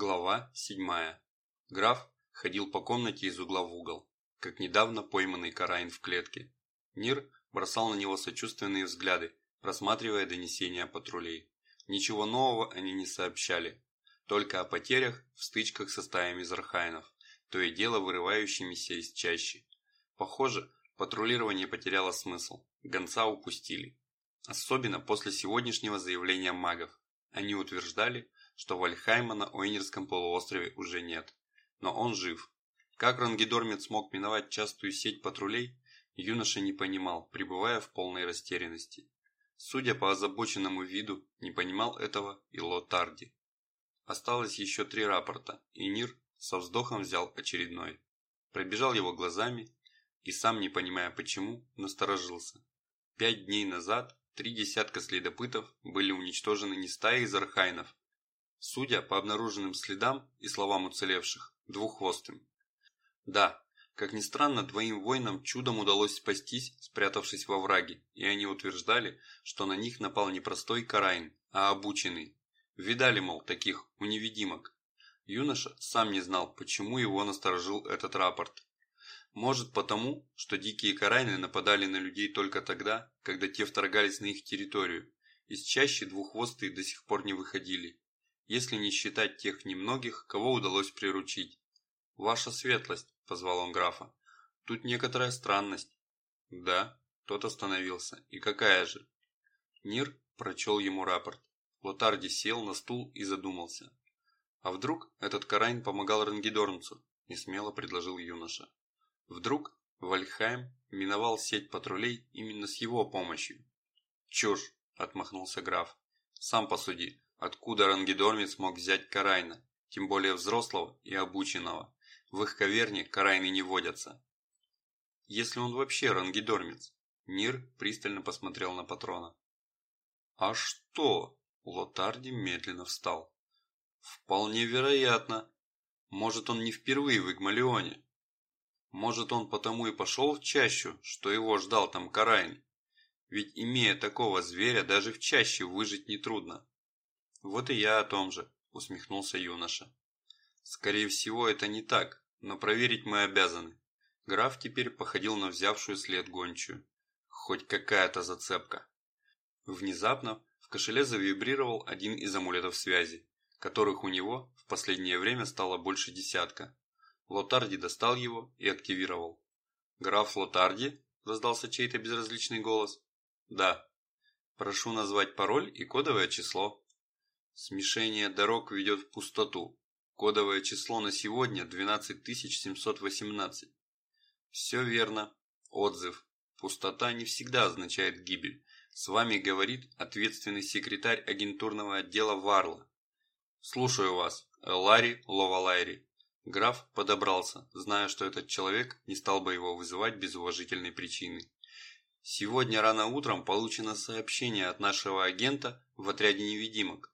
Глава 7. Граф ходил по комнате из угла в угол, как недавно пойманный Карайн в клетке. Нир бросал на него сочувственные взгляды, просматривая донесения патрулей. Ничего нового они не сообщали, только о потерях в стычках со стаями зархайнов, то и дело вырывающимися из чащи. Похоже, патрулирование потеряло смысл, гонца упустили. Особенно после сегодняшнего заявления магов. Они утверждали, что Вальхайма на Ойнерском полуострове уже нет. Но он жив. Как Рангидормит смог миновать частую сеть патрулей, юноша не понимал, пребывая в полной растерянности. Судя по озабоченному виду, не понимал этого и Лотарди. Осталось еще три рапорта, и Нир со вздохом взял очередной. Пробежал его глазами и, сам не понимая почему, насторожился. Пять дней назад три десятка следопытов были уничтожены не стаей зархайнов, Судя по обнаруженным следам и словам уцелевших, двуххвостым. Да, как ни странно, двоим воинам чудом удалось спастись, спрятавшись во враге, и они утверждали, что на них напал не простой Карайн, а обученный. Видали, мол, таких, у невидимок. Юноша сам не знал, почему его насторожил этот рапорт. Может потому, что дикие карайны нападали на людей только тогда, когда те вторгались на их территорию. Из чаще двуххвостые до сих пор не выходили если не считать тех немногих, кого удалось приручить. «Ваша светлость», – позвал он графа, – «тут некоторая странность». «Да», – тот остановился. «И какая же?» Нир прочел ему рапорт. Лотарди сел на стул и задумался. «А вдруг этот Карайн помогал Рангидорнцу?» – несмело предложил юноша. «Вдруг Вальхайм миновал сеть патрулей именно с его помощью?» «Чушь!» – отмахнулся граф. «Сам посуди, Откуда рангидормец мог взять Карайна, тем более взрослого и обученного? В их каверне Карайны не водятся. Если он вообще рангидормец? Нир пристально посмотрел на патрона. А что? Лотарди медленно встал. Вполне вероятно. Может он не впервые в Игмалионе. Может он потому и пошел в чащу, что его ждал там Карайн. Ведь имея такого зверя, даже в чаще выжить нетрудно. «Вот и я о том же», – усмехнулся юноша. «Скорее всего, это не так, но проверить мы обязаны». Граф теперь походил на взявшую след гончую. Хоть какая-то зацепка. Внезапно в кошеле завибрировал один из амулетов связи, которых у него в последнее время стало больше десятка. Лотарди достал его и активировал. «Граф Лотарди?» – раздался чей-то безразличный голос. «Да. Прошу назвать пароль и кодовое число». Смешение дорог ведет в пустоту. Кодовое число на сегодня 12718. Все верно. Отзыв. Пустота не всегда означает гибель. С вами говорит ответственный секретарь агентурного отдела Варла. Слушаю вас, Ларри Ловалайри. Граф подобрался, зная, что этот человек не стал бы его вызывать без уважительной причины. Сегодня рано утром получено сообщение от нашего агента в отряде невидимок.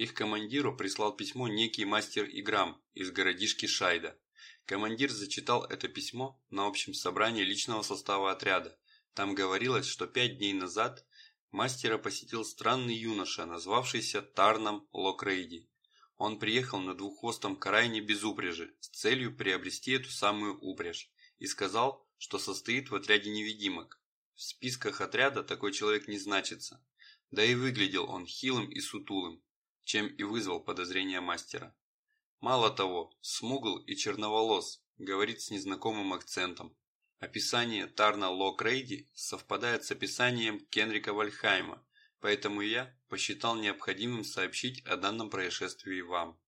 Их командиру прислал письмо некий мастер Играм из городишки Шайда. Командир зачитал это письмо на общем собрании личного состава отряда. Там говорилось, что пять дней назад мастера посетил странный юноша, назвавшийся Тарном Локрейди. Он приехал на двуххвостом карайне без упряжи с целью приобрести эту самую упряжь и сказал, что состоит в отряде невидимок. В списках отряда такой человек не значится. Да и выглядел он хилым и сутулым, чем и вызвал подозрения мастера. Мало того, смугл и черноволос, говорит с незнакомым акцентом. Описание Тарна Локрейди совпадает с описанием Кенрика Вальхайма, поэтому я посчитал необходимым сообщить о данном происшествии вам.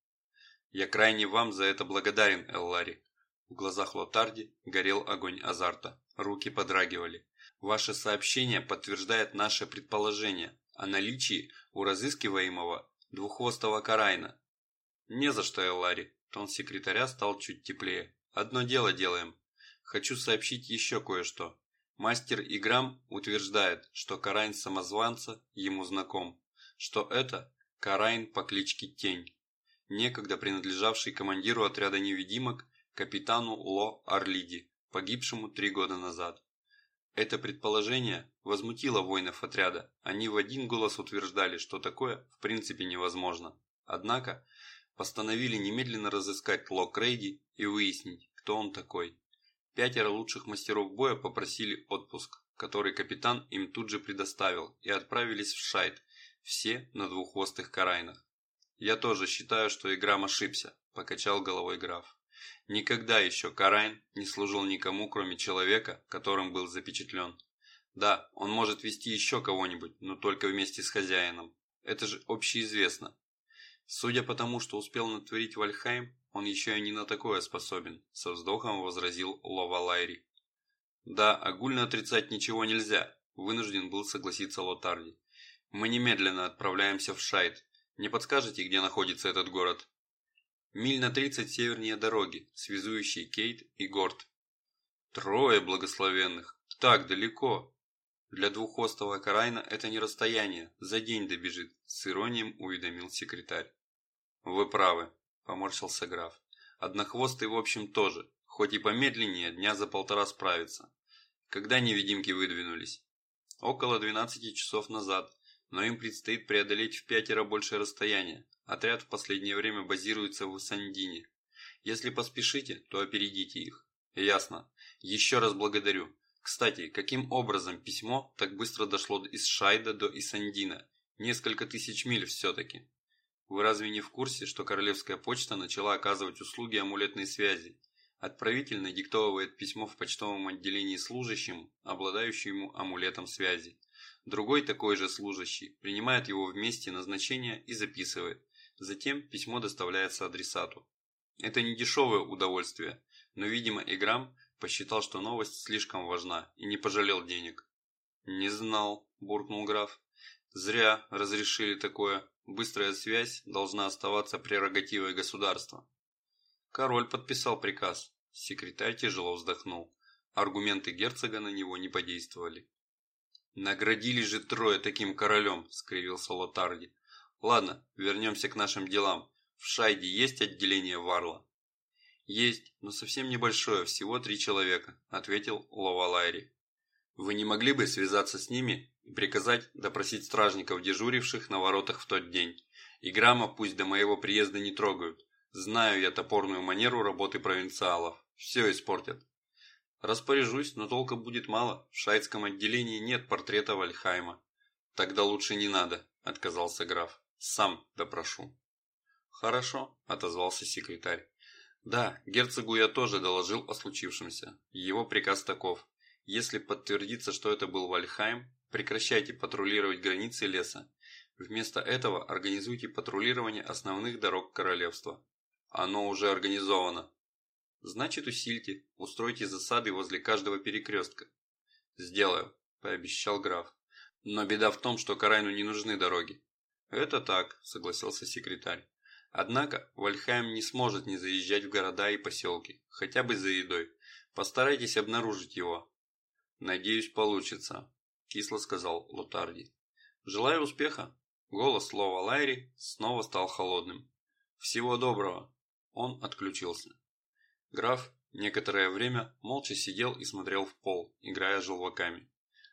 Я крайне вам за это благодарен, Эллари. В глазах Лотарди горел огонь азарта, руки подрагивали. Ваше сообщение подтверждает наше предположение о наличии у разыскиваемого двуххвостого Карайна. Не за что, Эллари. Тон секретаря стал чуть теплее. Одно дело делаем. Хочу сообщить еще кое-что. Мастер Играм утверждает, что Карайн самозванца ему знаком, что это Карайн по кличке Тень, некогда принадлежавший командиру отряда невидимок капитану Ло Арлиди, погибшему три года назад. Это предположение возмутило воинов отряда. Они в один голос утверждали, что такое в принципе невозможно. Однако, постановили немедленно разыскать Лок Рейди и выяснить, кто он такой. Пятеро лучших мастеров боя попросили отпуск, который капитан им тут же предоставил, и отправились в Шайт, все на двуххвостых карайнах. «Я тоже считаю, что Играм ошибся», – покачал головой граф. Никогда еще Карайн не служил никому, кроме человека, которым был запечатлен. Да, он может вести еще кого-нибудь, но только вместе с хозяином. Это же общеизвестно. Судя по тому, что успел натворить Вальхайм, он еще и не на такое способен, со вздохом возразил Лова Лайри. Да, огульно отрицать ничего нельзя, вынужден был согласиться Лотарди. Мы немедленно отправляемся в Шайт. Не подскажете, где находится этот город? Миль на 30 севернее дороги, связующей Кейт и Горд. Трое благословенных. Так далеко. Для двуххвостого Карайна это не расстояние, за день добежит, с иронием уведомил секретарь. Вы правы, поморщился граф. Однохвостый в общем тоже, хоть и помедленнее, дня за полтора справится. Когда невидимки выдвинулись? Около 12 часов назад, но им предстоит преодолеть в пятеро большее расстояние. Отряд в последнее время базируется в Сандине. Если поспешите, то опередите их. Ясно. Еще раз благодарю. Кстати, каким образом письмо так быстро дошло из Шайда до Исандина? Несколько тысяч миль все-таки. Вы разве не в курсе, что Королевская почта начала оказывать услуги амулетной связи? Отправитель надиктовывает письмо в почтовом отделении служащему, обладающему амулетом связи. Другой такой же служащий принимает его в месте назначения и записывает. Затем письмо доставляется адресату. Это не дешевое удовольствие, но, видимо, Играм посчитал, что новость слишком важна и не пожалел денег. «Не знал», – буркнул граф. «Зря разрешили такое. Быстрая связь должна оставаться прерогативой государства». Король подписал приказ. Секретарь тяжело вздохнул. Аргументы герцога на него не подействовали. «Наградили же трое таким королем», – скривился Лотарди. Ладно, вернемся к нашим делам. В Шайде есть отделение Варла? Есть, но совсем небольшое, всего три человека, ответил Ловалайри. Вы не могли бы связаться с ними и приказать допросить стражников, дежуривших на воротах в тот день? И грамма пусть до моего приезда не трогают. Знаю я топорную манеру работы провинциалов. Все испортят. Распоряжусь, но толка будет мало. В шайдском отделении нет портрета Вальхайма. Тогда лучше не надо, отказался граф. Сам допрошу. Хорошо, отозвался секретарь. Да, герцогу я тоже доложил о случившемся. Его приказ таков. Если подтвердится, что это был Вальхайм, прекращайте патрулировать границы леса. Вместо этого организуйте патрулирование основных дорог королевства. Оно уже организовано. Значит, усильте, устройте засады возле каждого перекрестка. Сделаю, пообещал граф. Но беда в том, что Карайну не нужны дороги. «Это так», – согласился секретарь. «Однако Вальхайм не сможет не заезжать в города и поселки, хотя бы за едой. Постарайтесь обнаружить его». «Надеюсь, получится», – кисло сказал Лотарди. «Желаю успеха». Голос Лова Лайри снова стал холодным. «Всего доброго». Он отключился. Граф некоторое время молча сидел и смотрел в пол, играя желваками.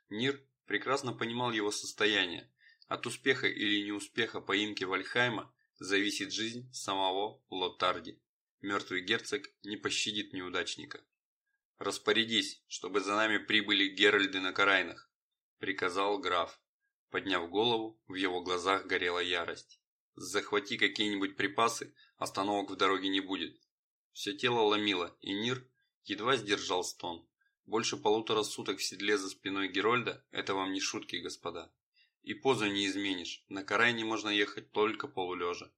Нир прекрасно понимал его состояние от успеха или неуспеха поимки Вальхайма зависит жизнь самого Лотарди. Мертвый герцог не пощадит неудачника. «Распорядись, чтобы за нами прибыли Геральды на Карайнах», – приказал граф. Подняв голову, в его глазах горела ярость. «Захвати какие-нибудь припасы, остановок в дороге не будет». Все тело ломило, и Нир едва сдержал стон. Больше полутора суток в седле за спиной Герольда – это вам не шутки, господа. И позу не изменишь, на карайне можно ехать только полулежа.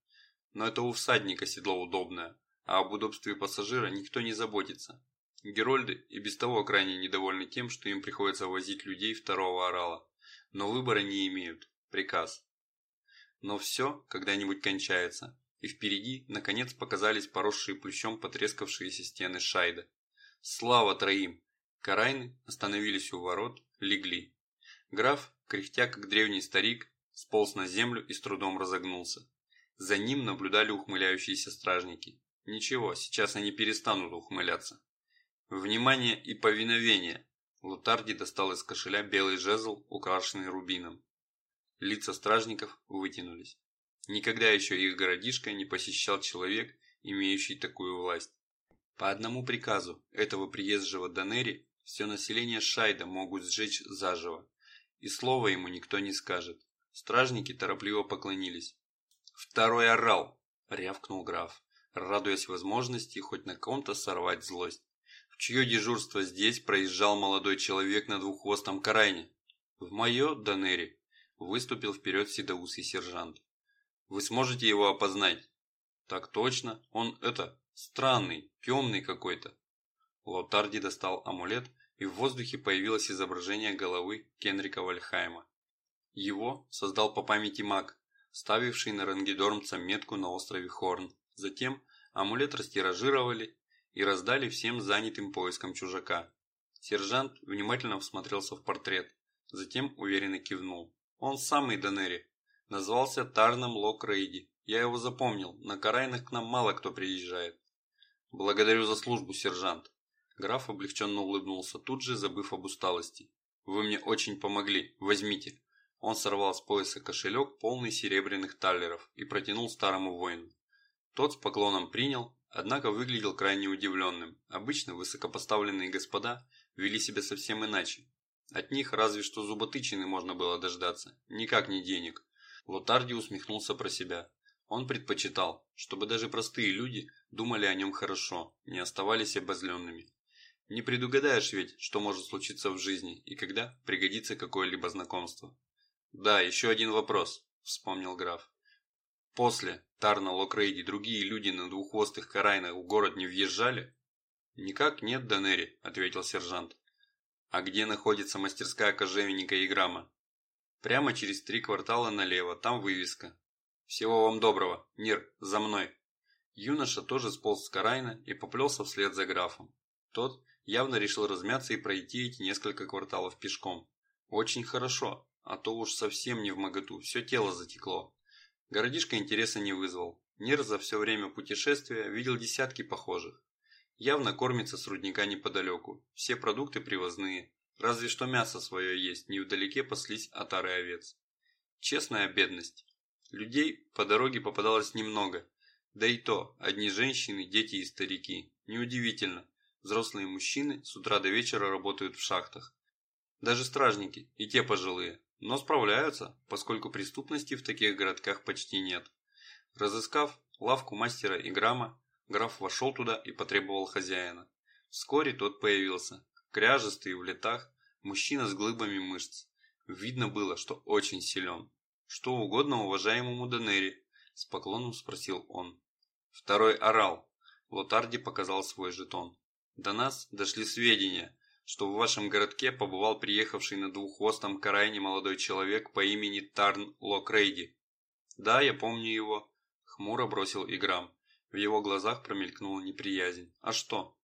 Но это у всадника седло удобное, а об удобстве пассажира никто не заботится. Герольды и без того крайне недовольны тем, что им приходится возить людей второго орала, но выбора не имеют. Приказ. Но все когда-нибудь кончается, и впереди, наконец, показались поросшие плющом потрескавшиеся стены Шайда. Слава троим! Карайны остановились у ворот, легли. Граф кряхтя как древний старик, сполз на землю и с трудом разогнулся. За ним наблюдали ухмыляющиеся стражники. Ничего, сейчас они перестанут ухмыляться. Внимание и повиновение! Лутарди достал из кошеля белый жезл, украшенный рубином. Лица стражников вытянулись. Никогда еще их городишко не посещал человек, имеющий такую власть. По одному приказу этого приезжего Данери все население Шайда могут сжечь заживо, и слова ему никто не скажет. Стражники торопливо поклонились. «Второй орал!» – рявкнул граф, радуясь возможности хоть на ком-то сорвать злость. В чье дежурство здесь проезжал молодой человек на двуххвостом карайне? В мое, Данери, выступил вперед седоусый сержант. Вы сможете его опознать? Так точно, он это, странный, темный какой-то. Лотарди достал амулет, и в воздухе появилось изображение головы Кенрика Вальхайма. Его создал по памяти маг, ставивший на рангидормца метку на острове Хорн. Затем амулет растиражировали и раздали всем занятым поиском чужака. Сержант внимательно всмотрелся в портрет, затем уверенно кивнул. Он самый Данери. Назвался Тарном Лок Рейди. Я его запомнил, на Карайнах к нам мало кто приезжает. Благодарю за службу, сержант. Граф облегченно улыбнулся, тут же забыв об усталости. Вы мне очень помогли, возьмите. Он сорвал с пояса кошелек, полный серебряных таллеров, и протянул старому воину. Тот с поклоном принял, однако выглядел крайне удивленным. Обычно высокопоставленные господа вели себя совсем иначе. От них разве что зуботычины можно было дождаться, никак не денег. Лотарди усмехнулся про себя. Он предпочитал, чтобы даже простые люди думали о нем хорошо, не оставались обозленными. Не предугадаешь ведь, что может случиться в жизни и когда пригодится какое-либо знакомство. «Да, еще один вопрос», – вспомнил граф. «После Тарна Локрейди другие люди на двуххвостых карайнах в город не въезжали?» «Никак нет, Данери», – ответил сержант. «А где находится мастерская кожевенника и грамма?» «Прямо через три квартала налево, там вывеска». «Всего вам доброго, Нир, за мной!» Юноша тоже сполз с Карайна и поплелся вслед за графом. Тот явно решил размяться и пройти эти несколько кварталов пешком. Очень хорошо, а то уж совсем не в моготу, все тело затекло. Городишко интереса не вызвал. Нер за все время путешествия видел десятки похожих. Явно кормится с рудника неподалеку, все продукты привозные, разве что мясо свое есть, невдалеке паслись отары овец. Честная бедность. Людей по дороге попадалось немного, да и то одни женщины, дети и старики. Неудивительно, взрослые мужчины с утра до вечера работают в шахтах. Даже стражники, и те пожилые, но справляются, поскольку преступности в таких городках почти нет. Разыскав лавку мастера и грамма, граф вошел туда и потребовал хозяина. Вскоре тот появился, кряжестый в летах, мужчина с глыбами мышц. Видно было, что очень силен. «Что угодно уважаемому Данери?» – с поклоном спросил он. Второй орал. Лотарди показал свой жетон. До нас дошли сведения, что в вашем городке побывал приехавший на двуххвостом карайне молодой человек по имени Тарн Локрейди. Да, я помню его. Хмуро бросил Играм. В его глазах промелькнула неприязнь. А что?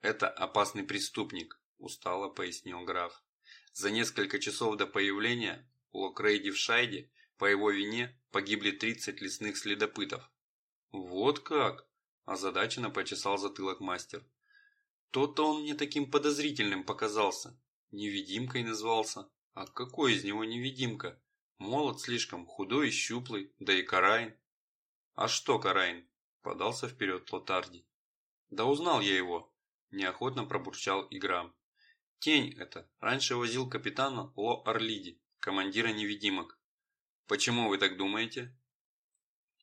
Это опасный преступник, устало пояснил граф. За несколько часов до появления Локрейди в Шайде по его вине погибли 30 лесных следопытов. Вот как? Озадаченно почесал затылок мастер. То-то он мне таким подозрительным показался. Невидимкой назвался. А какой из него невидимка? Молод слишком, худой и щуплый, да и Карайн. А что Карайн? Подался вперед Лотарди. Да узнал я его. Неохотно пробурчал Играм. Тень это. Раньше возил капитана Ло Орлиди, командира невидимок. Почему вы так думаете?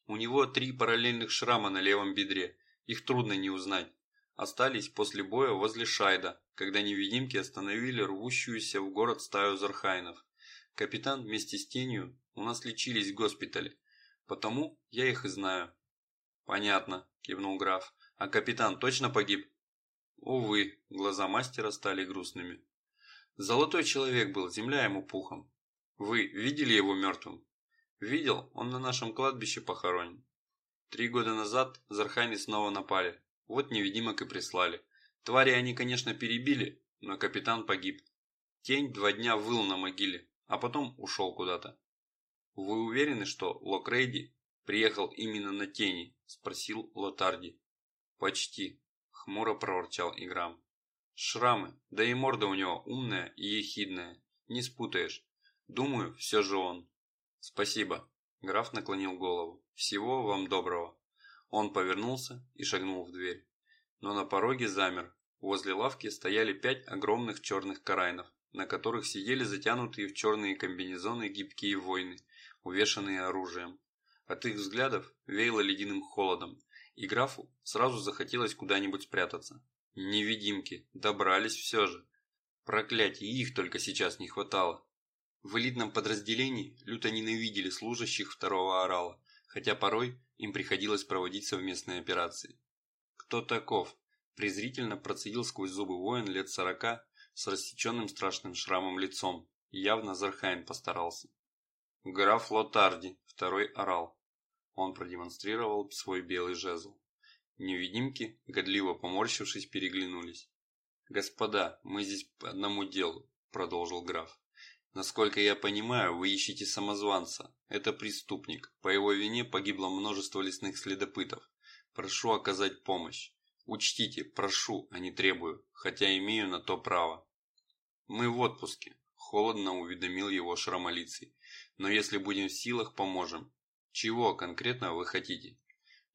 У него три параллельных шрама на левом бедре. Их трудно не узнать остались после боя возле Шайда, когда невидимки остановили рвущуюся в город стаю зархайнов. Капитан вместе с тенью у нас лечились в госпитале, потому я их и знаю. Понятно, кивнул граф. А капитан точно погиб? Увы, глаза мастера стали грустными. Золотой человек был, земля ему пухом. Вы видели его мертвым? Видел, он на нашем кладбище похоронен. Три года назад Зархайны снова напали. Вот невидимок и прислали. Твари они, конечно, перебили, но капитан погиб. Тень два дня выл на могиле, а потом ушел куда-то. «Вы уверены, что Локрейди приехал именно на тени?» – спросил Лотарди. «Почти», – хмуро проворчал Играм. «Шрамы, да и морда у него умная и ехидная, не спутаешь. Думаю, все же он». «Спасибо», Граф наклонил голову. «Всего вам доброго». Он повернулся и шагнул в дверь. Но на пороге замер. Возле лавки стояли пять огромных черных карайнов, на которых сидели затянутые в черные комбинезоны гибкие воины, увешанные оружием. От их взглядов веяло ледяным холодом, и графу сразу захотелось куда-нибудь спрятаться. Невидимки, добрались все же. Проклятие, их только сейчас не хватало. В элитном подразделении люто ненавидели служащих второго орала, хотя порой им приходилось проводить совместные операции. «Кто таков?» – презрительно процедил сквозь зубы воин лет сорока с рассеченным страшным шрамом лицом. Явно Зархайн постарался. «Граф Лотарди», – второй орал. Он продемонстрировал свой белый жезл. Невидимки, годливо поморщившись, переглянулись. «Господа, мы здесь по одному делу», – продолжил граф. Насколько я понимаю, вы ищете самозванца. Это преступник. По его вине погибло множество лесных следопытов. Прошу оказать помощь. Учтите, прошу, а не требую, хотя имею на то право. Мы в отпуске, холодно уведомил его Шрамолицый. Но если будем в силах, поможем. Чего конкретно вы хотите?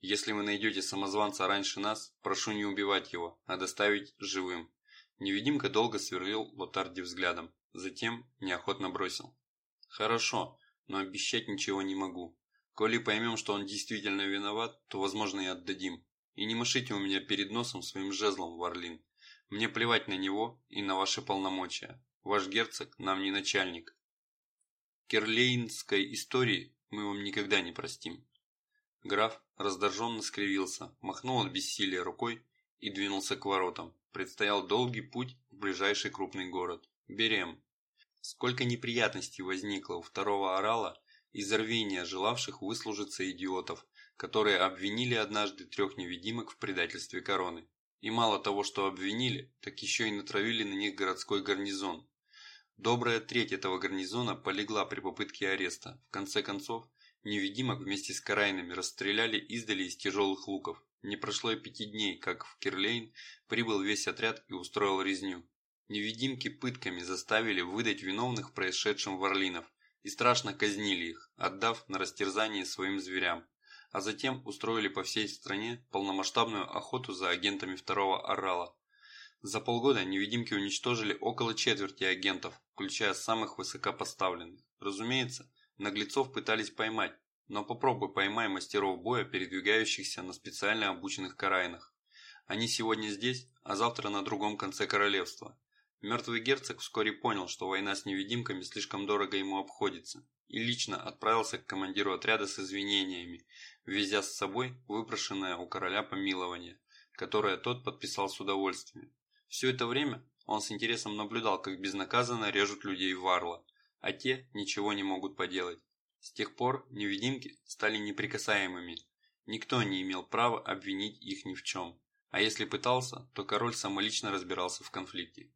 Если вы найдете самозванца раньше нас, прошу не убивать его, а доставить живым. Невидимка долго сверлил Лотарди взглядом. Затем неохотно бросил. «Хорошо, но обещать ничего не могу. Коли поймем, что он действительно виноват, то, возможно, и отдадим. И не машите у меня перед носом своим жезлом, Варлин. Мне плевать на него и на ваши полномочия. Ваш герцог нам не начальник. Керлейнской истории мы вам никогда не простим». Граф раздраженно скривился, махнул от бессилия рукой и двинулся к воротам. Предстоял долгий путь в ближайший крупный город. Берем. Сколько неприятностей возникло у второго орала из рвения желавших выслужиться идиотов, которые обвинили однажды трех невидимок в предательстве короны. И мало того, что обвинили, так еще и натравили на них городской гарнизон. Добрая треть этого гарнизона полегла при попытке ареста. В конце концов, невидимок вместе с карайнами расстреляли издали из тяжелых луков. Не прошло и пяти дней, как в Кирлейн прибыл весь отряд и устроил резню. Невидимки пытками заставили выдать виновных в происшедшем Варлинов и страшно казнили их, отдав на растерзание своим зверям, а затем устроили по всей стране полномасштабную охоту за агентами второго Орала. За полгода невидимки уничтожили около четверти агентов, включая самых высокопоставленных. Разумеется, наглецов пытались поймать, но попробуй поймай мастеров боя, передвигающихся на специально обученных карайнах. Они сегодня здесь, а завтра на другом конце королевства. Мертвый герцог вскоре понял, что война с невидимками слишком дорого ему обходится, и лично отправился к командиру отряда с извинениями, везя с собой выпрошенное у короля помилование, которое тот подписал с удовольствием. Все это время он с интересом наблюдал, как безнаказанно режут людей Варла, а те ничего не могут поделать. С тех пор невидимки стали неприкасаемыми, никто не имел права обвинить их ни в чем, а если пытался, то король самолично разбирался в конфликте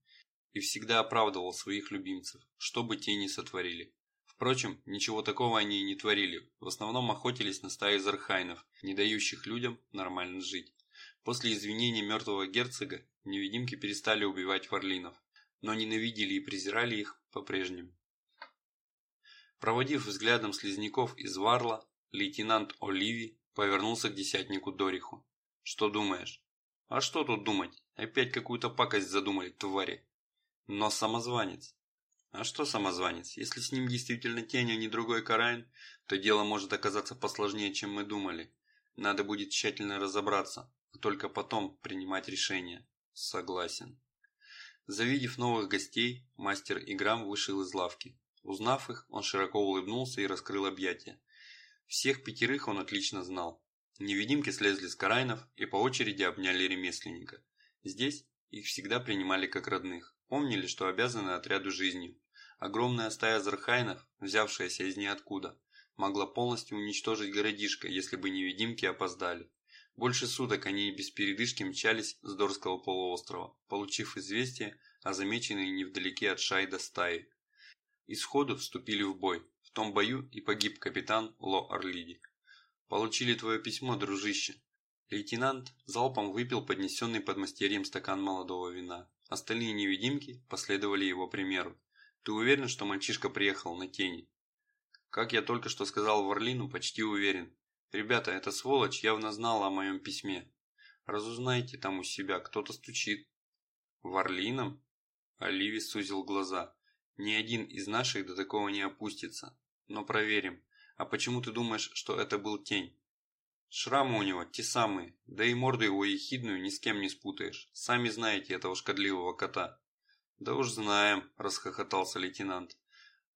и всегда оправдывал своих любимцев, что бы те ни сотворили. Впрочем, ничего такого они и не творили, в основном охотились на стаи зархайнов, не дающих людям нормально жить. После извинения мертвого герцога невидимки перестали убивать варлинов, но ненавидели и презирали их по-прежнему. Проводив взглядом слизняков из Варла, лейтенант Оливи повернулся к десятнику Дориху. «Что думаешь?» «А что тут думать? Опять какую-то пакость задумали, твари!» Но самозванец. А что самозванец? Если с ним действительно тень, а не другой Карайн, то дело может оказаться посложнее, чем мы думали. Надо будет тщательно разобраться, а только потом принимать решение. Согласен. Завидев новых гостей, мастер Играм вышел из лавки. Узнав их, он широко улыбнулся и раскрыл объятия. Всех пятерых он отлично знал. Невидимки слезли с карайнов и по очереди обняли ремесленника. Здесь их всегда принимали как родных. Помнили, что обязаны отряду жизнью. Огромная стая зархайнов, взявшаяся из ниоткуда, могла полностью уничтожить городишко, если бы невидимки опоздали. Больше суток они без передышки мчались с Дорского полуострова, получив известие о замеченной невдалеке от Шайда стае. Исходу вступили в бой. В том бою и погиб капитан Ло Орлиди. «Получили твое письмо, дружище». Лейтенант залпом выпил поднесенный под мастерьем стакан молодого вина. Остальные невидимки последовали его примеру. «Ты уверен, что мальчишка приехал на тени?» Как я только что сказал Варлину, почти уверен. Ребята, эта сволочь явно знала о моем письме. Разузнайте там у себя, кто-то стучит. Варлином? Оливи сузил глаза. Ни один из наших до такого не опустится. Но проверим. А почему ты думаешь, что это был тень? Шрамы у него те самые, да и морду его ехидную ни с кем не спутаешь. Сами знаете этого шкодливого кота. Да уж знаем, расхохотался лейтенант.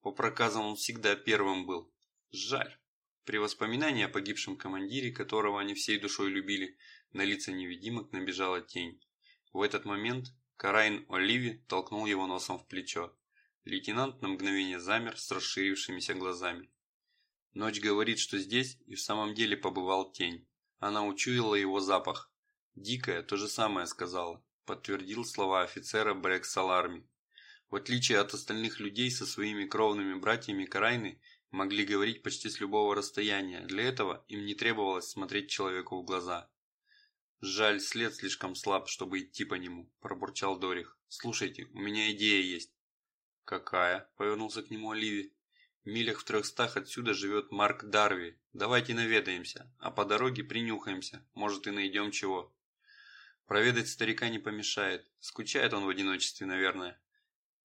По проказам он всегда первым был. Жаль. При воспоминании о погибшем командире, которого они всей душой любили, на лица невидимок набежала тень. В этот момент Карайн Оливи толкнул его носом в плечо. Лейтенант на мгновение замер с расширившимися глазами. Ночь говорит, что здесь и в самом деле побывал тень. Она учуяла его запах. Дикая то же самое сказала, подтвердил слова офицера Брэк Саларми. В отличие от остальных людей со своими кровными братьями Карайны могли говорить почти с любого расстояния, для этого им не требовалось смотреть человеку в глаза. «Жаль, след слишком слаб, чтобы идти по нему», – пробурчал Дорих. «Слушайте, у меня идея есть». «Какая?» – повернулся к нему Оливи. «В милях в трехстах отсюда живет Марк Дарви. Давайте наведаемся, а по дороге принюхаемся, может и найдем чего». Проведать старика не помешает, скучает он в одиночестве, наверное.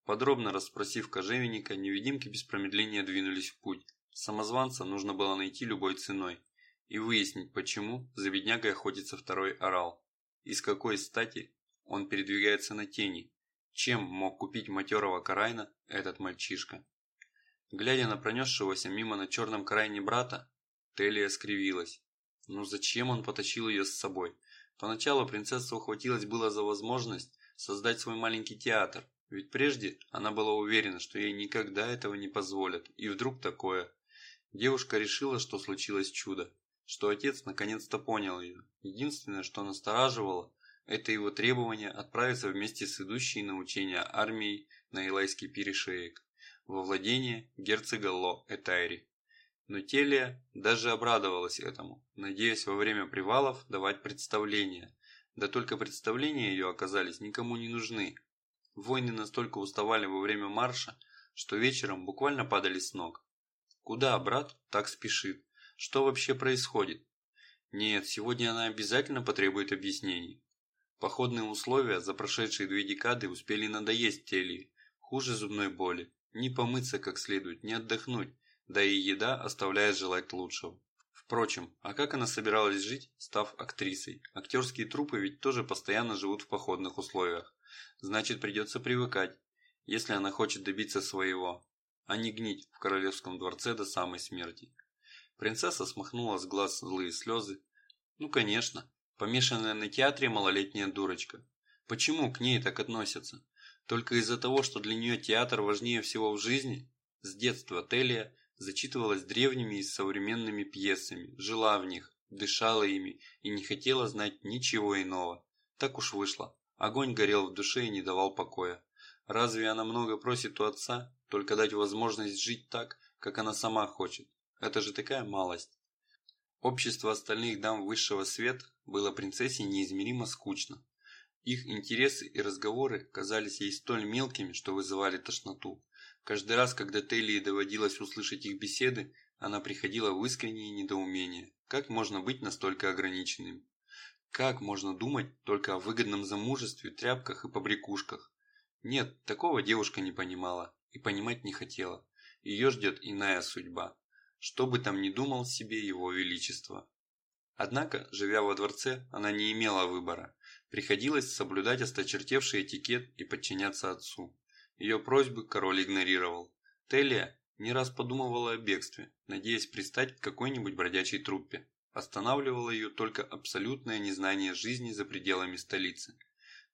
Подробно расспросив кожевенника, невидимки без промедления двинулись в путь. Самозванца нужно было найти любой ценой и выяснить, почему за беднягой охотится второй орал. И с какой стати он передвигается на тени, чем мог купить матерого Карайна этот мальчишка. Глядя на пронесшегося мимо на черном крайне брата, Телия скривилась. Ну зачем он потащил ее с собой? Поначалу принцесса ухватилась было за возможность создать свой маленький театр, ведь прежде она была уверена, что ей никогда этого не позволят, и вдруг такое. Девушка решила, что случилось чудо что отец наконец-то понял ее. Единственное, что настораживало, это его требование отправиться вместе с идущей на учения армией на Илайский перешеек во владение герцога Ло-Этайри. Но Телия даже обрадовалась этому, надеясь во время привалов давать представления. Да только представления ее оказались никому не нужны. Воины настолько уставали во время марша, что вечером буквально падали с ног. Куда брат так спешит? Что вообще происходит? Нет, сегодня она обязательно потребует объяснений. Походные условия за прошедшие две декады успели надоесть Телии. Хуже зубной боли. Не помыться как следует, не отдохнуть. Да и еда оставляет желать лучшего. Впрочем, а как она собиралась жить, став актрисой? Актерские трупы ведь тоже постоянно живут в походных условиях. Значит, придется привыкать, если она хочет добиться своего, а не гнить в королевском дворце до самой смерти. Принцесса смахнула с глаз злые слезы. Ну, конечно, помешанная на театре малолетняя дурочка. Почему к ней так относятся? Только из-за того, что для нее театр важнее всего в жизни? С детства Телия зачитывалась древними и современными пьесами, жила в них, дышала ими и не хотела знать ничего иного. Так уж вышло. Огонь горел в душе и не давал покоя. Разве она много просит у отца? Только дать возможность жить так, как она сама хочет. Это же такая малость. Общество остальных дам высшего света было принцессе неизмеримо скучно. Их интересы и разговоры казались ей столь мелкими, что вызывали тошноту. Каждый раз, когда Телли доводилось услышать их беседы, она приходила в искреннее недоумение. Как можно быть настолько ограниченным? Как можно думать только о выгодном замужестве, тряпках и побрякушках? Нет, такого девушка не понимала и понимать не хотела. Ее ждет иная судьба что бы там ни думал себе его величество. Однако, живя во дворце, она не имела выбора. Приходилось соблюдать осточертевший этикет и подчиняться отцу. Ее просьбы король игнорировал. Телия не раз подумывала о бегстве, надеясь пристать к какой-нибудь бродячей труппе. Останавливало ее только абсолютное незнание жизни за пределами столицы.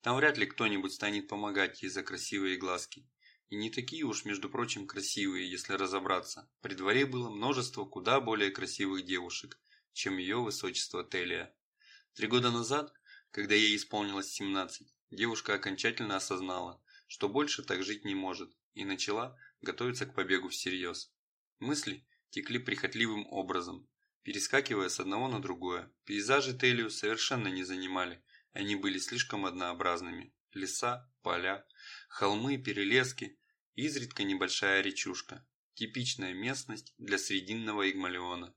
Там вряд ли кто-нибудь станет помогать ей за красивые глазки. И не такие уж, между прочим, красивые, если разобраться. При дворе было множество куда более красивых девушек, чем ее высочество Телия. Три года назад, когда ей исполнилось 17, девушка окончательно осознала, что больше так жить не может, и начала готовиться к побегу всерьез. Мысли текли прихотливым образом, перескакивая с одного на другое. Пейзажи Телию совершенно не занимали, они были слишком однообразными. Леса, поля, холмы, перелески, изредка небольшая речушка. типичная местность для срединного Игмалиона.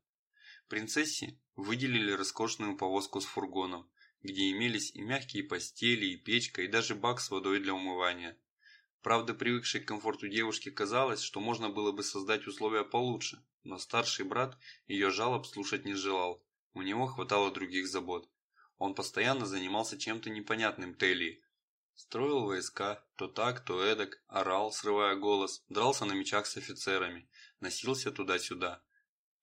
Принцессе выделили роскошную повозку с фургоном, где имелись и мягкие постели, и печка, и даже бак с водой для умывания. Правда, привыкшей к комфорту девушке казалось, что можно было бы создать условия получше, но старший брат ее жалоб слушать не желал. У него хватало других забот. Он постоянно занимался чем-то непонятным Телли. Строил войска, то так, то эдак, орал, срывая голос, дрался на мечах с офицерами, носился туда-сюда.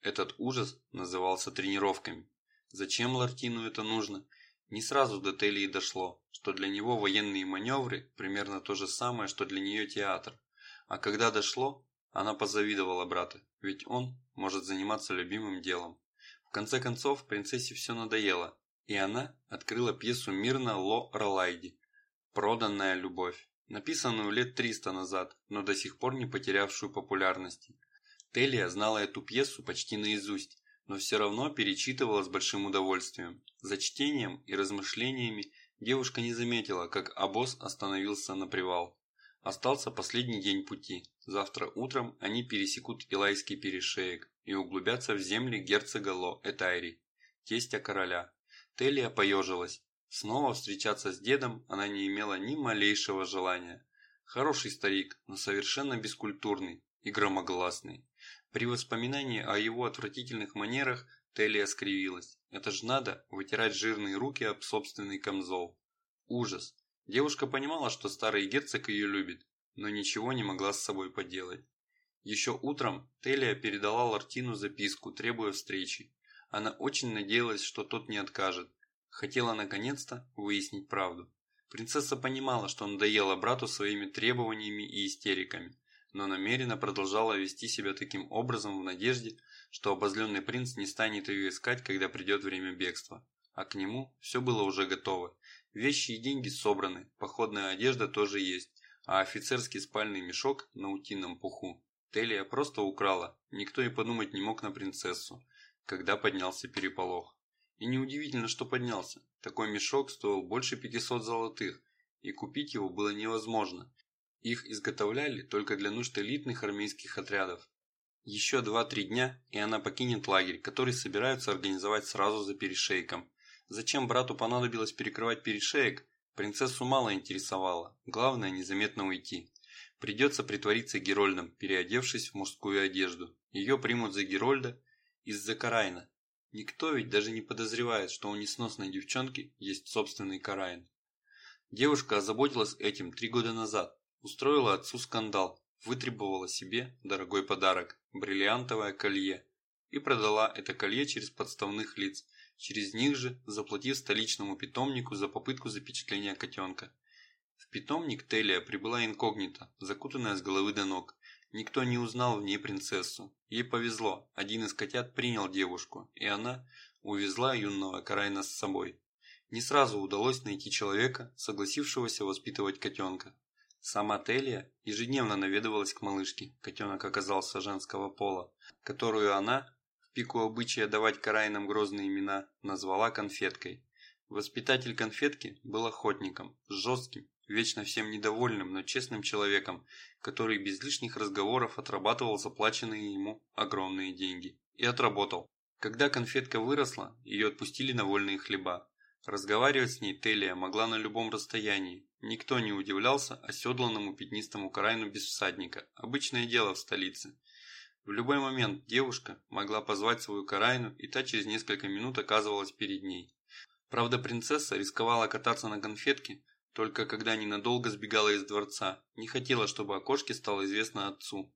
Этот ужас назывался тренировками. Зачем Лартину это нужно? Не сразу до Телии дошло, что для него военные маневры примерно то же самое, что для нее театр. А когда дошло, она позавидовала брата, ведь он может заниматься любимым делом. В конце концов, принцессе все надоело, и она открыла пьесу Мирна Ло Ролайди «Проданная любовь», написанную лет 300 назад, но до сих пор не потерявшую популярности. Телия знала эту пьесу почти наизусть, но все равно перечитывала с большим удовольствием. За чтением и размышлениями девушка не заметила, как обоз остановился на привал. Остался последний день пути. Завтра утром они пересекут Илайский перешеек и углубятся в земли герцога Ло Этайри, тестя короля. Телия поежилась. Снова встречаться с дедом она не имела ни малейшего желания. Хороший старик, но совершенно бескультурный и громогласный. При воспоминании о его отвратительных манерах Телия скривилась. Это ж надо вытирать жирные руки об собственный камзол. Ужас. Девушка понимала, что старый герцог ее любит, но ничего не могла с собой поделать. Еще утром Телия передала Лартину записку, требуя встречи. Она очень надеялась, что тот не откажет. Хотела наконец-то выяснить правду. Принцесса понимала, что надоела брату своими требованиями и истериками но намеренно продолжала вести себя таким образом в надежде, что обозленный принц не станет ее искать, когда придет время бегства. А к нему все было уже готово. Вещи и деньги собраны, походная одежда тоже есть, а офицерский спальный мешок на утином пуху Телия просто украла, никто и подумать не мог на принцессу, когда поднялся переполох. И неудивительно, что поднялся. Такой мешок стоил больше 500 золотых, и купить его было невозможно, их изготовляли только для нужд элитных армейских отрядов. Еще 2-3 дня, и она покинет лагерь, который собираются организовать сразу за перешейком. Зачем брату понадобилось перекрывать перешеек, принцессу мало интересовало, главное незаметно уйти. Придется притвориться Герольдом, переодевшись в мужскую одежду. Ее примут за Герольда из-за Карайна. Никто ведь даже не подозревает, что у несносной девчонки есть собственный Карайн. Девушка озаботилась этим три года назад, Устроила отцу скандал, вытребовала себе дорогой подарок – бриллиантовое колье, и продала это колье через подставных лиц, через них же заплатив столичному питомнику за попытку запечатления котенка. В питомник Телия прибыла инкогнито, закутанная с головы до ног. Никто не узнал в ней принцессу. Ей повезло, один из котят принял девушку, и она увезла юного Карайна с собой. Не сразу удалось найти человека, согласившегося воспитывать котенка. Сама Телия ежедневно наведывалась к малышке, котенок оказался женского пола, которую она, в пику обычая давать карайнам грозные имена, назвала конфеткой. Воспитатель конфетки был охотником, жестким, вечно всем недовольным, но честным человеком, который без лишних разговоров отрабатывал заплаченные ему огромные деньги. И отработал. Когда конфетка выросла, ее отпустили на вольные хлеба. Разговаривать с ней Телия могла на любом расстоянии. Никто не удивлялся оседланному пятнистому карайну без всадника. Обычное дело в столице. В любой момент девушка могла позвать свою карайну, и та через несколько минут оказывалась перед ней. Правда, принцесса рисковала кататься на конфетке, только когда ненадолго сбегала из дворца. Не хотела, чтобы о кошке стало известно отцу.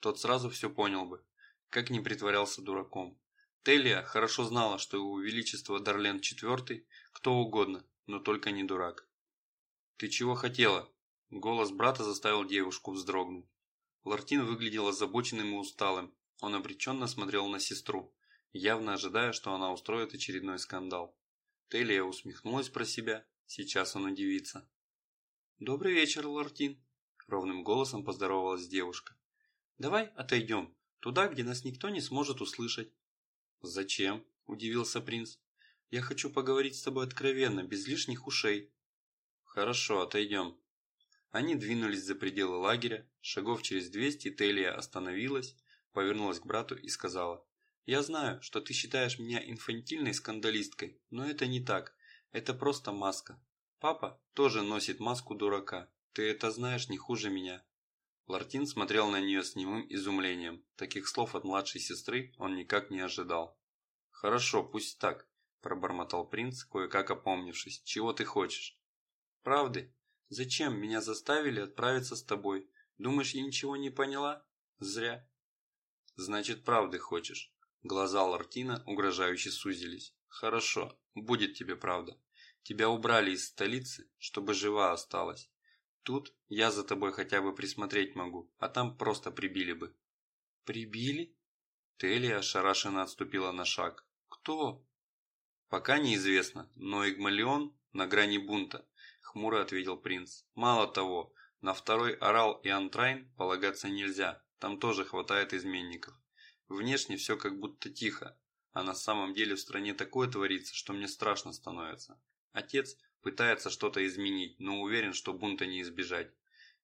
Тот сразу все понял бы, как не притворялся дураком. Телия хорошо знала, что его величество Дарлен IV кто угодно, но только не дурак. «Ты чего хотела?» Голос брата заставил девушку вздрогнуть. Лартин выглядел озабоченным и усталым. Он обреченно смотрел на сестру, явно ожидая, что она устроит очередной скандал. Телия усмехнулась про себя. Сейчас он удивится. «Добрый вечер, Лартин», – ровным голосом поздоровалась девушка. «Давай отойдем, туда, где нас никто не сможет услышать». «Зачем?» – удивился принц. Я хочу поговорить с тобой откровенно, без лишних ушей». «Хорошо, отойдем». Они двинулись за пределы лагеря, шагов через двести Телия остановилась, повернулась к брату и сказала. «Я знаю, что ты считаешь меня инфантильной скандалисткой, но это не так. Это просто маска. Папа тоже носит маску дурака. Ты это знаешь не хуже меня». Лартин смотрел на нее с немым изумлением. Таких слов от младшей сестры он никак не ожидал. «Хорошо, пусть так», – пробормотал принц, кое-как опомнившись. «Чего ты хочешь?» «Правды? Зачем меня заставили отправиться с тобой? Думаешь, я ничего не поняла? Зря». «Значит, правды хочешь?» Глаза Лартина угрожающе сузились. «Хорошо, будет тебе правда. Тебя убрали из столицы, чтобы жива осталась. Тут я за тобой хотя бы присмотреть могу, а там просто прибили бы». «Прибили?» Телия ошарашенно отступила на шаг. «Кто?» «Пока неизвестно, но Игмалион на грани бунта», – хмуро ответил принц. «Мало того, на второй орал и Антрайн полагаться нельзя, там тоже хватает изменников. Внешне все как будто тихо, а на самом деле в стране такое творится, что мне страшно становится. Отец пытается что-то изменить, но уверен, что бунта не избежать.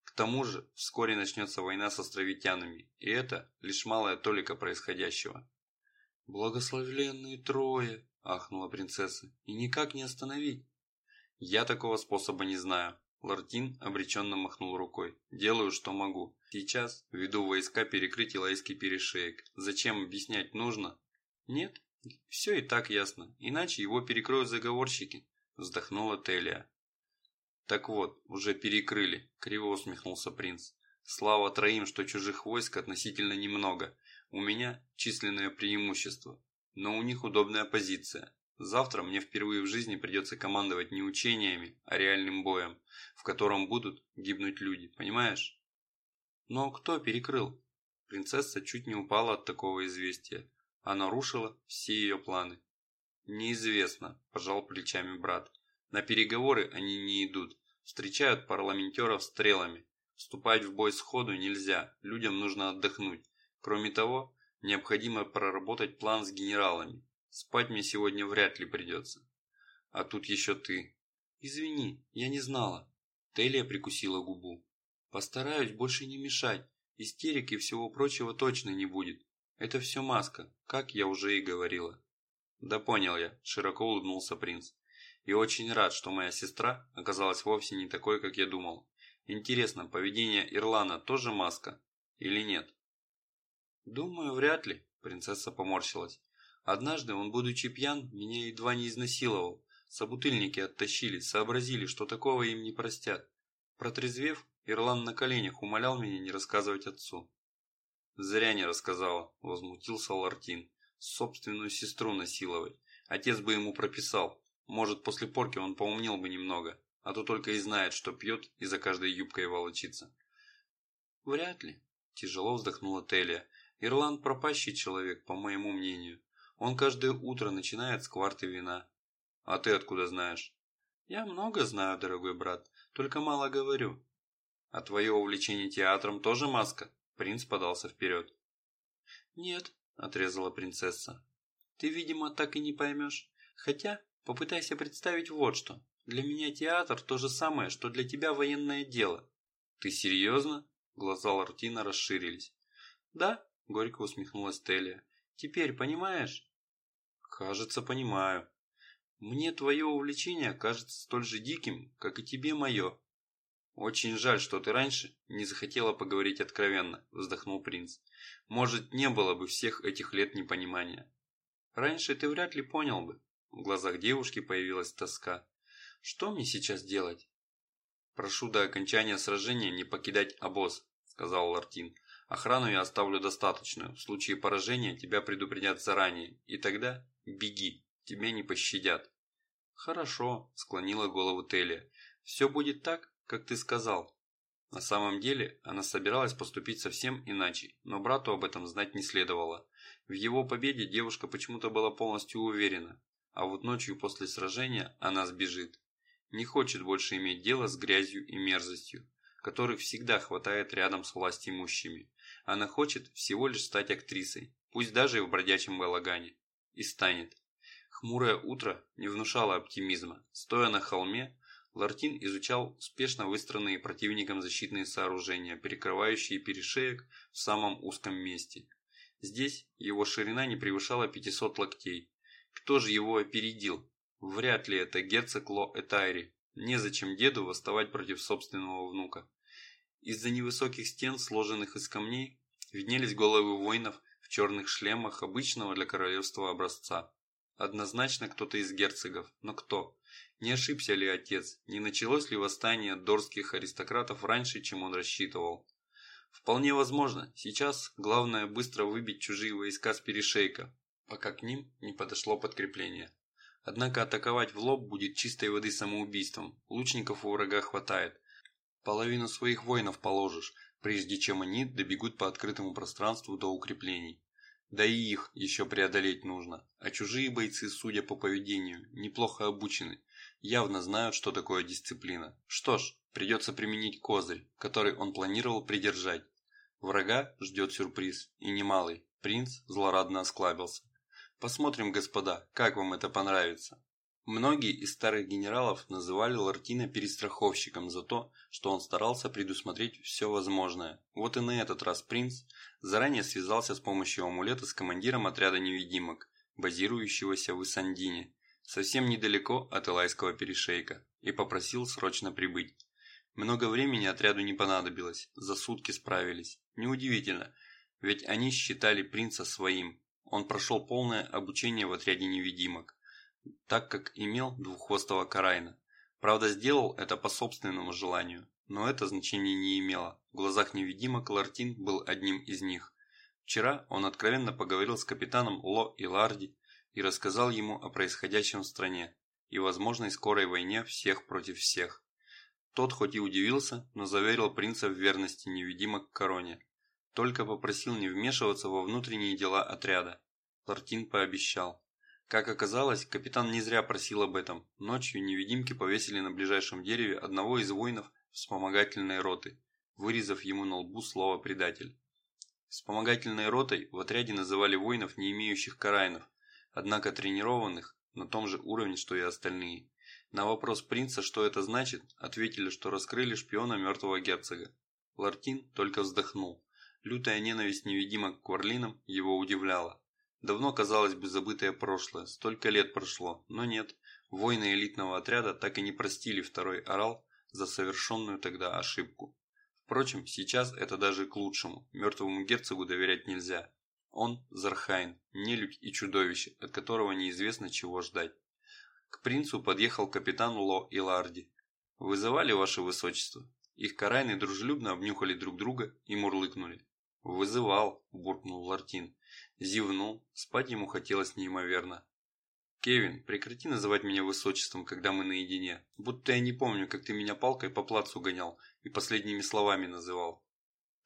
К тому же, вскоре начнется война с островитянами, и это лишь малая толика происходящего. «Благословленные трое!» – ахнула принцесса. «И никак не остановить!» «Я такого способа не знаю». Лартин обреченно махнул рукой. «Делаю, что могу. Сейчас веду войска перекрыть Илайский перешеек. Зачем объяснять нужно?» «Нет, все и так ясно. Иначе его перекроют заговорщики», – вздохнула Телия. «Так вот, уже перекрыли», – криво усмехнулся принц. «Слава троим, что чужих войск относительно немного. У меня численное преимущество, но у них удобная позиция. Завтра мне впервые в жизни придется командовать не учениями, а реальным боем, в котором будут гибнуть люди, понимаешь? Но кто перекрыл? Принцесса чуть не упала от такого известия. Она рушила все ее планы. Неизвестно, пожал плечами брат. На переговоры они не идут. Встречают парламентеров стрелами. Вступать в бой сходу нельзя, людям нужно отдохнуть. Кроме того, необходимо проработать план с генералами. Спать мне сегодня вряд ли придется. А тут еще ты. Извини, я не знала. Телия прикусила губу. Постараюсь больше не мешать. Истерики и всего прочего точно не будет. Это все маска, как я уже и говорила. Да понял я, широко улыбнулся принц. И очень рад, что моя сестра оказалась вовсе не такой, как я думал. Интересно, поведение Ирлана тоже маска или нет? «Думаю, вряд ли», – принцесса поморщилась. «Однажды он, будучи пьян, меня едва не изнасиловал. Собутыльники оттащили, сообразили, что такого им не простят. Протрезвев, Ирлан на коленях умолял меня не рассказывать отцу». «Зря не рассказала», – возмутился Лартин. «Собственную сестру насиловать. Отец бы ему прописал. Может, после порки он поумнел бы немного, а то только и знает, что пьет и за каждой юбкой волочится». «Вряд ли», – тяжело вздохнула Телия. Ирланд пропащий человек, по моему мнению. Он каждое утро начинает с кварты вина. А ты откуда знаешь? Я много знаю, дорогой брат, только мало говорю. А твое увлечение театром тоже маска? Принц подался вперед. Нет, отрезала принцесса. Ты, видимо, так и не поймешь. Хотя, попытайся представить вот что. Для меня театр то же самое, что для тебя военное дело. Ты серьезно? Глаза Лартина расширились. Да, Горько усмехнулась Телия. «Теперь понимаешь?» «Кажется, понимаю. Мне твое увлечение кажется столь же диким, как и тебе мое». «Очень жаль, что ты раньше не захотела поговорить откровенно», – вздохнул принц. «Может, не было бы всех этих лет непонимания». «Раньше ты вряд ли понял бы». В глазах девушки появилась тоска. «Что мне сейчас делать?» «Прошу до окончания сражения не покидать обоз», – сказал Лартин. Охрану я оставлю достаточную. В случае поражения тебя предупредят заранее. И тогда беги. Тебя не пощадят. Хорошо, склонила голову Телия. Все будет так, как ты сказал. На самом деле, она собиралась поступить совсем иначе, но брату об этом знать не следовало. В его победе девушка почему-то была полностью уверена, а вот ночью после сражения она сбежит. Не хочет больше иметь дело с грязью и мерзостью, которых всегда хватает рядом с властимущими. Она хочет всего лишь стать актрисой, пусть даже и в бродячем балагане. И станет. Хмурое утро не внушало оптимизма. Стоя на холме, Лартин изучал спешно выстроенные противником защитные сооружения, перекрывающие перешеек в самом узком месте. Здесь его ширина не превышала 500 локтей. Кто же его опередил? Вряд ли это герцог Ло Этайри. Незачем деду восставать против собственного внука. Из-за невысоких стен, сложенных из камней, виднелись головы воинов в черных шлемах обычного для королевства образца. Однозначно кто-то из герцогов, но кто? Не ошибся ли отец? Не началось ли восстание дорских аристократов раньше, чем он рассчитывал? Вполне возможно. Сейчас главное быстро выбить чужие войска с перешейка, пока к ним не подошло подкрепление. Однако атаковать в лоб будет чистой воды самоубийством. Лучников у врага хватает. Половину своих воинов положишь, прежде чем они добегут по открытому пространству до укреплений. Да и их еще преодолеть нужно. А чужие бойцы, судя по поведению, неплохо обучены. Явно знают, что такое дисциплина. Что ж, придется применить козырь, который он планировал придержать. Врага ждет сюрприз, и немалый. Принц злорадно осклабился. Посмотрим, господа, как вам это понравится. Многие из старых генералов называли Лартина перестраховщиком за то, что он старался предусмотреть все возможное. Вот и на этот раз принц заранее связался с помощью амулета с командиром отряда невидимок, базирующегося в Исандине, совсем недалеко от Элайского перешейка, и попросил срочно прибыть. Много времени отряду не понадобилось, за сутки справились. Неудивительно, ведь они считали принца своим. Он прошел полное обучение в отряде невидимок, так как имел двуххвостого Карайна. Правда, сделал это по собственному желанию, но это значения не имело. В глазах невидимок Лартин был одним из них. Вчера он откровенно поговорил с капитаном Ло и Ларди и рассказал ему о происходящем в стране и возможной скорой войне всех против всех. Тот хоть и удивился, но заверил принца в верности невидимок короне. Только попросил не вмешиваться во внутренние дела отряда. Лартин пообещал. Как оказалось, капитан не зря просил об этом. Ночью невидимки повесили на ближайшем дереве одного из воинов вспомогательной роты, вырезав ему на лбу слово «предатель». Вспомогательной ротой в отряде называли воинов, не имеющих карайнов, однако тренированных на том же уровне, что и остальные. На вопрос принца, что это значит, ответили, что раскрыли шпиона мертвого герцога. Лартин только вздохнул. Лютая ненависть невидимок к Варлинам его удивляла. Давно, казалось бы, забытое прошлое, столько лет прошло, но нет. Воины элитного отряда так и не простили второй орал за совершенную тогда ошибку. Впрочем, сейчас это даже к лучшему, мертвому герцогу доверять нельзя. Он – Зархайн, нелюдь и чудовище, от которого неизвестно чего ждать. К принцу подъехал капитан Ло и Ларди. «Вызывали ваше высочество?» Их карайны дружелюбно обнюхали друг друга и мурлыкнули. «Вызывал», – буркнул Лартин. Зевнул, спать ему хотелось неимоверно. «Кевин, прекрати называть меня высочеством, когда мы наедине. Будто я не помню, как ты меня палкой по плацу гонял и последними словами называл».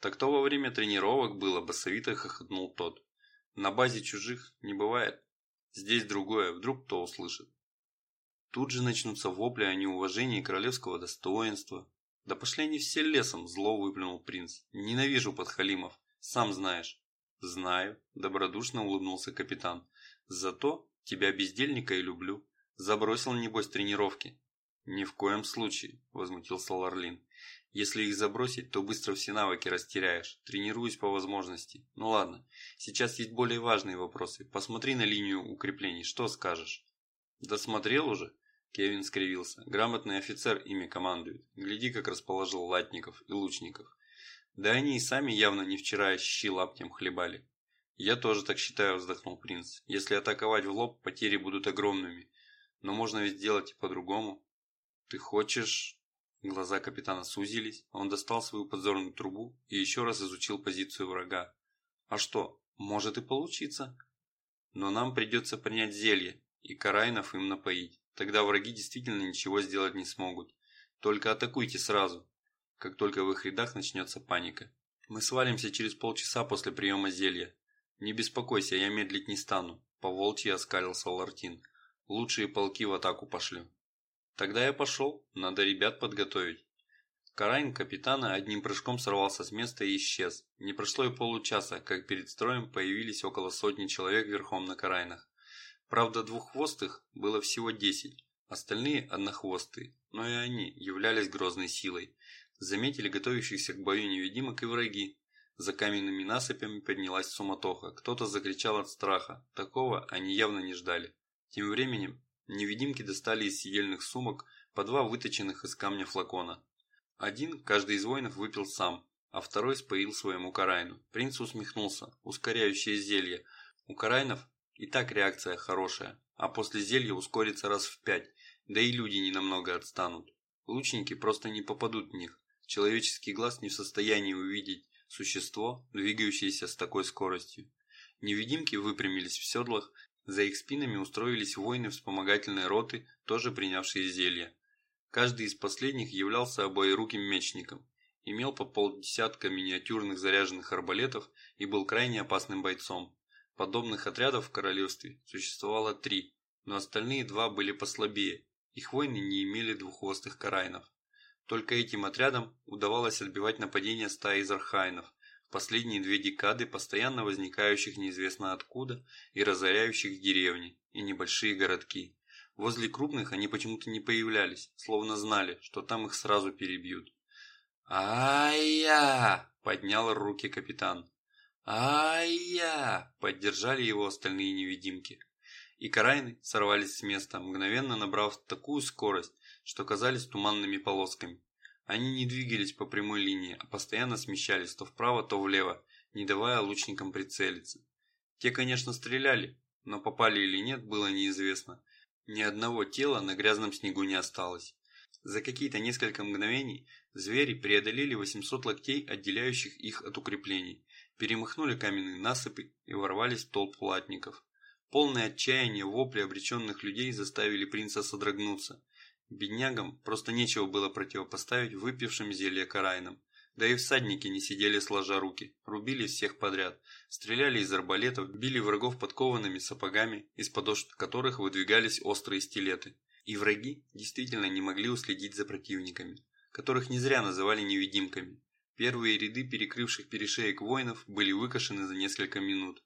«Так то во время тренировок было», – басовито хохотнул тот. «На базе чужих не бывает. Здесь другое, вдруг кто услышит». Тут же начнутся вопли о неуважении королевского достоинства. «Да пошли они все лесом», – зло выплюнул принц. «Ненавижу подхалимов, сам знаешь». «Знаю», – добродушно улыбнулся капитан. «Зато тебя, бездельника, и люблю. Забросил, небось, тренировки». «Ни в коем случае», – возмутился Ларлин. «Если их забросить, то быстро все навыки растеряешь. Тренируюсь по возможности. Ну ладно, сейчас есть более важные вопросы. Посмотри на линию укреплений, что скажешь?» «Досмотрел уже?» Кевин скривился. «Грамотный офицер ими командует. Гляди, как расположил латников и лучников. Да они и сами явно не вчера щи лаптем хлебали. Я тоже так считаю, вздохнул принц. Если атаковать в лоб, потери будут огромными. Но можно ведь сделать и по-другому. Ты хочешь... Глаза капитана сузились, он достал свою подзорную трубу и еще раз изучил позицию врага. А что, может и получиться. Но нам придется принять зелье и Карайнов им напоить. Тогда враги действительно ничего сделать не смогут. Только атакуйте сразу, как только в их рядах начнется паника. Мы свалимся через полчаса после приема зелья. Не беспокойся, я медлить не стану. По волчьи оскалился Лартин. Лучшие полки в атаку пошлю. Тогда я пошел, надо ребят подготовить. Карайн капитана одним прыжком сорвался с места и исчез. Не прошло и получаса, как перед строем появились около сотни человек верхом на Карайнах. Правда, двуххвостых было всего десять, остальные однохвостые, но и они являлись грозной силой. Заметили готовящихся к бою невидимок и враги. За каменными насыпями поднялась суматоха. Кто-то закричал от страха. Такого они явно не ждали. Тем временем невидимки достали из сидельных сумок по два выточенных из камня флакона. Один каждый из воинов выпил сам, а второй споил своему Карайну. Принц усмехнулся. Ускоряющее зелье. У Карайнов и так реакция хорошая, а после зелья ускорится раз в пять, да и люди не намного отстанут. Лучники просто не попадут в них. Человеческий глаз не в состоянии увидеть существо, двигающееся с такой скоростью. Невидимки выпрямились в седлах, за их спинами устроились воины вспомогательной роты, тоже принявшие зелья. Каждый из последних являлся обоеруким мечником, имел по полдесятка миниатюрных заряженных арбалетов и был крайне опасным бойцом. Подобных отрядов в королевстве существовало три, но остальные два были послабее, их воины не имели двуххвостых карайнов. Только этим отрядам удавалось отбивать нападения стаи зархайнов, в последние две декады постоянно возникающих неизвестно откуда и разоряющих деревни и небольшие городки. Возле крупных они почему-то не появлялись, словно знали, что там их сразу перебьют. «Ай-я!» – поднял руки капитан. «Ай-я!» – поддержали его остальные невидимки. И карайны сорвались с места, мгновенно набрав такую скорость, что казались туманными полосками. Они не двигались по прямой линии, а постоянно смещались то вправо, то влево, не давая лучникам прицелиться. Те, конечно, стреляли, но попали или нет, было неизвестно. Ни одного тела на грязном снегу не осталось. За какие-то несколько мгновений звери преодолели 800 локтей, отделяющих их от укреплений, перемахнули каменные насыпи и ворвались в толпу латников. Полное отчаяние вопли обреченных людей заставили принца содрогнуться. Беднягам просто нечего было противопоставить выпившим зелье карайнам. Да и всадники не сидели сложа руки, рубили всех подряд, стреляли из арбалетов, били врагов подкованными сапогами, из подошв которых выдвигались острые стилеты. И враги действительно не могли уследить за противниками, которых не зря называли невидимками. Первые ряды перекрывших перешеек воинов были выкашены за несколько минут.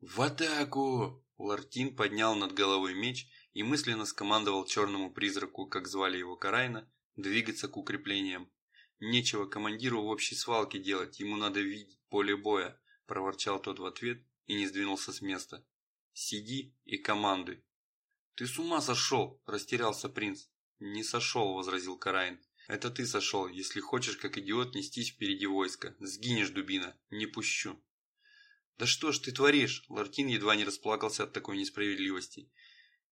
«В атаку!» Лартин поднял над головой меч и мысленно скомандовал черному призраку, как звали его Карайна, двигаться к укреплениям. «Нечего командиру в общей свалке делать, ему надо видеть поле боя», – проворчал тот в ответ и не сдвинулся с места. «Сиди и командуй». «Ты с ума сошел!» – растерялся принц. «Не сошел», – возразил Карайн. Это ты сошел, если хочешь, как идиот, нестись впереди войска. Сгинешь, дубина, не пущу. Да что ж ты творишь? Лартин едва не расплакался от такой несправедливости.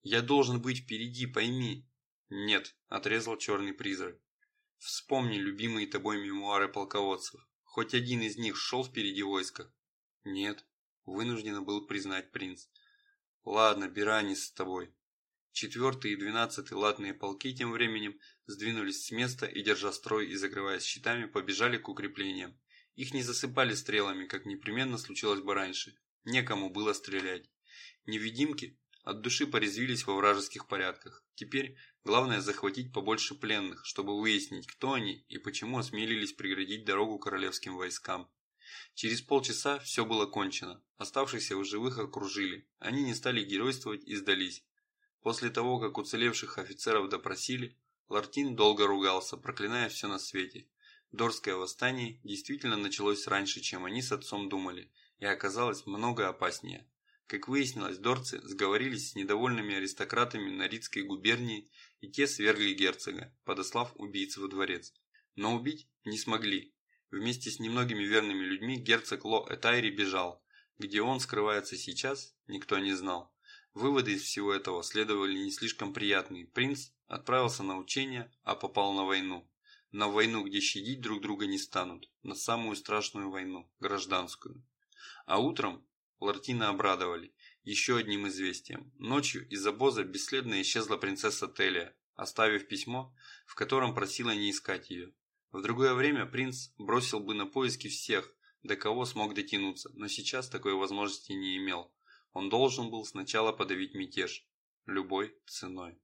Я должен быть впереди, пойми. Нет, отрезал черный призрак. Вспомни любимые тобой мемуары полководцев. Хоть один из них шел впереди войска? Нет, вынужден был признать принц. Ладно, Биранис с тобой. Четвертый и двенадцатый латные полки тем временем сдвинулись с места и, держа строй и закрываясь щитами, побежали к укреплениям. Их не засыпали стрелами, как непременно случилось бы раньше. Некому было стрелять. Невидимки от души порезвились во вражеских порядках. Теперь главное захватить побольше пленных, чтобы выяснить, кто они и почему осмелились преградить дорогу королевским войскам. Через полчаса все было кончено. Оставшихся в живых окружили. Они не стали геройствовать и сдались. После того, как уцелевших офицеров допросили, Лартин долго ругался, проклиная все на свете. Дорское восстание действительно началось раньше, чем они с отцом думали, и оказалось много опаснее. Как выяснилось, дорцы сговорились с недовольными аристократами Норицкой губернии, и те свергли герцога, подослав убийц во дворец. Но убить не смогли. Вместе с немногими верными людьми герцог Ло Этайри бежал. Где он скрывается сейчас, никто не знал. Выводы из всего этого следовали не слишком приятные. Принц отправился на учения, а попал на войну. На войну, где щадить друг друга не станут. На самую страшную войну, гражданскую. А утром Лартина обрадовали еще одним известием. Ночью из обоза бесследно исчезла принцесса Телия, оставив письмо, в котором просила не искать ее. В другое время принц бросил бы на поиски всех, до кого смог дотянуться, но сейчас такой возможности не имел. Он должен был сначала подавить мятеж, любой ценой.